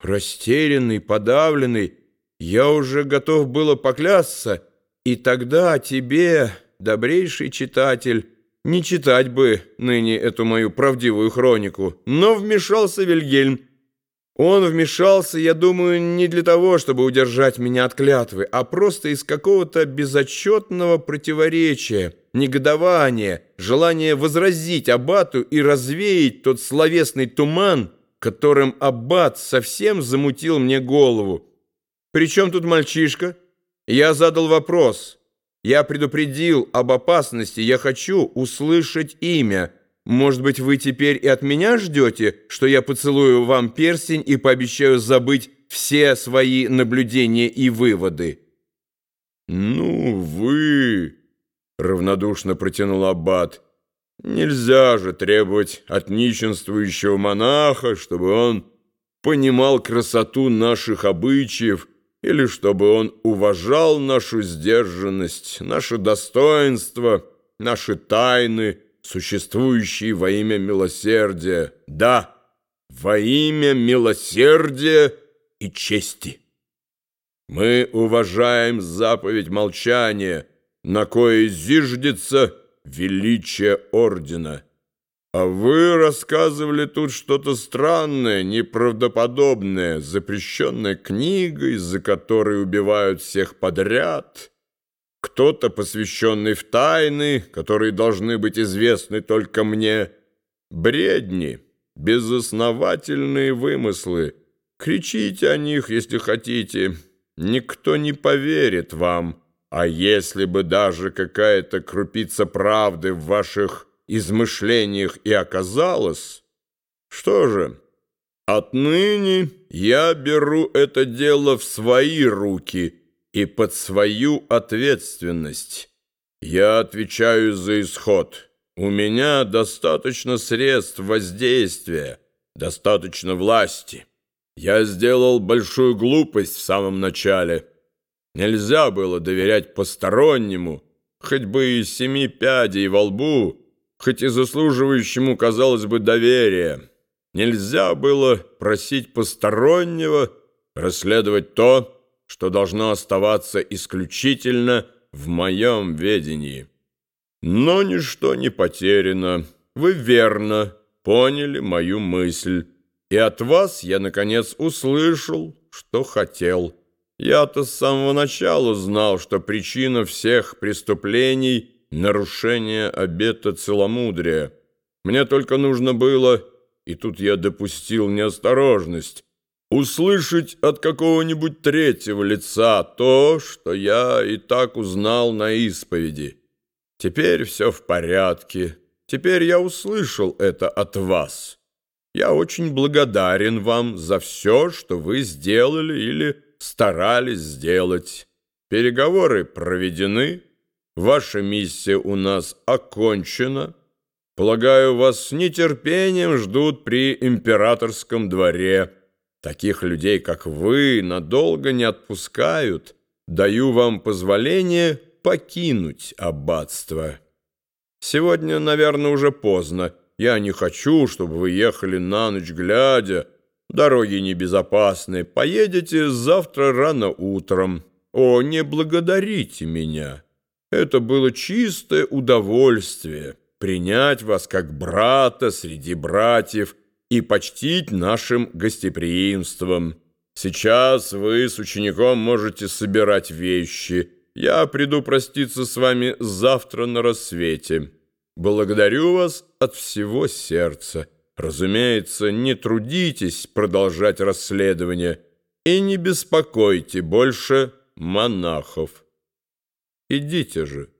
Растерянный, подавленный, я уже готов было поклясться, и тогда тебе, добрейший читатель, не читать бы ныне эту мою правдивую хронику, но вмешался Вильгельм. Он вмешался, я думаю, не для того, чтобы удержать меня от клятвы, а просто из какого-то безотчетного противоречия, негодования, желания возразить Аббату и развеять тот словесный туман, которым Аббат совсем замутил мне голову. Причем тут мальчишка? Я задал вопрос. Я предупредил об опасности. Я хочу услышать имя. Может быть, вы теперь и от меня ждете, что я поцелую вам перстень и пообещаю забыть все свои наблюдения и выводы? «Ну, вы...» — равнодушно протянул Аббат — Нельзя же требовать от нищенствующего монаха, чтобы он понимал красоту наших обычаев или чтобы он уважал нашу сдержанность, наше достоинство, наши тайны, существующие во имя милосердия. Да, во имя милосердия и чести. Мы уважаем заповедь молчания, на кое зиждется величие ордена. А вы рассказывали тут что-то странное, неправдоподобное, запрещенная книга, из-за которой убивают всех подряд. Кто-то, посвященный в тайны, которые должны быть известны только мне. Бредни, безосновательные вымыслы. Кричите о них, если хотите. Никто не поверит вам». А если бы даже какая-то крупица правды в ваших измышлениях и оказалась, что же, отныне я беру это дело в свои руки и под свою ответственность. Я отвечаю за исход. У меня достаточно средств воздействия, достаточно власти. Я сделал большую глупость в самом начале — Нельзя было доверять постороннему, хоть бы и семи пядей во лбу, хоть и заслуживающему, казалось бы, доверия. Нельзя было просить постороннего расследовать то, что должно оставаться исключительно в моем ведении. Но ничто не потеряно. Вы верно поняли мою мысль, и от вас я, наконец, услышал, что хотел. Я-то с самого начала знал, что причина всех преступлений — нарушение обета целомудрия. Мне только нужно было, и тут я допустил неосторожность, услышать от какого-нибудь третьего лица то, что я и так узнал на исповеди. Теперь все в порядке. Теперь я услышал это от вас. Я очень благодарен вам за все, что вы сделали или старались сделать. Переговоры проведены, ваша миссия у нас окончена. Полагаю, вас с нетерпением ждут при императорском дворе. Таких людей, как вы, надолго не отпускают. Даю вам позволение покинуть аббатство. Сегодня, наверное, уже поздно. Я не хочу, чтобы вы ехали на ночь глядя, Дороги небезопасны. Поедете завтра рано утром. О, не благодарите меня. Это было чистое удовольствие принять вас как брата среди братьев и почтить нашим гостеприимством. Сейчас вы с учеником можете собирать вещи. Я приду проститься с вами завтра на рассвете. Благодарю вас от всего сердца». Разумеется, не трудитесь продолжать расследование и не беспокойте больше монахов. Идите же.